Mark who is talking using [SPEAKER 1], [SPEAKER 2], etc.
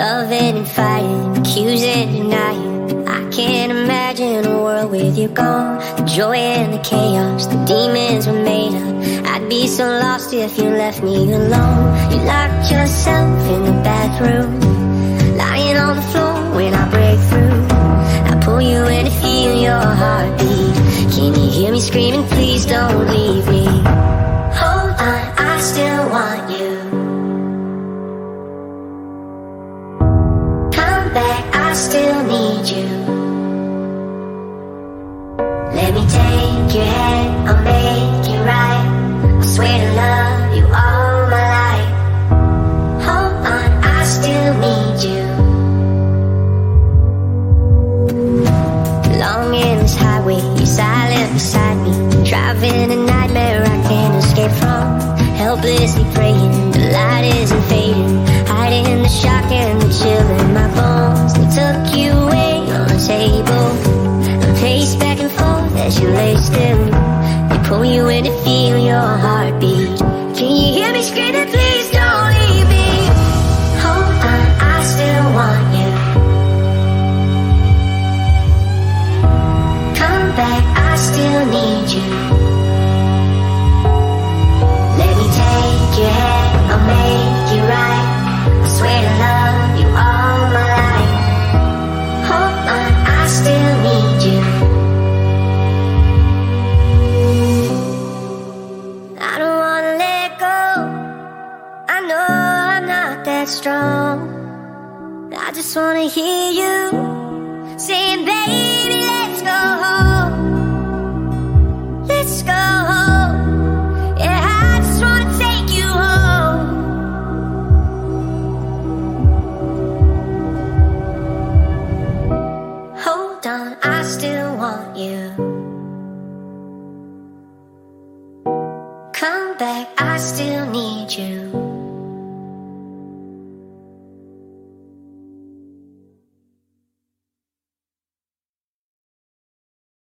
[SPEAKER 1] Loving and fighting, accusing, denying. I can't imagine a world with you gone. The joy and the chaos, the demons were made up. I'd be so lost if you left me alone. You locked yourself in the bathroom, lying on the floor when I break through. I pull you in to feel your heartbeat. Can you hear me screaming? Please don't leave me. Back, I still need you. Let me take your hand, I'll make it right. I swear to love you all my life. Hold on, I still need you. This highway, you're silent beside me. Driving a nightmare I can't escape from. Helplessly praying, the light isn't fading. Hiding the shock and the chill table. I pace back and forth as you lay still. They pull you in to feel your heartbeat. Can you hear me screaming? Please don't leave me. Hold on, I still want you. Come back, I still need you. that strong. I just wanna hear you saying, baby, let's go home. Let's go home. Yeah, I just wanna take you home. Hold on, I still want you. come back, I still need you.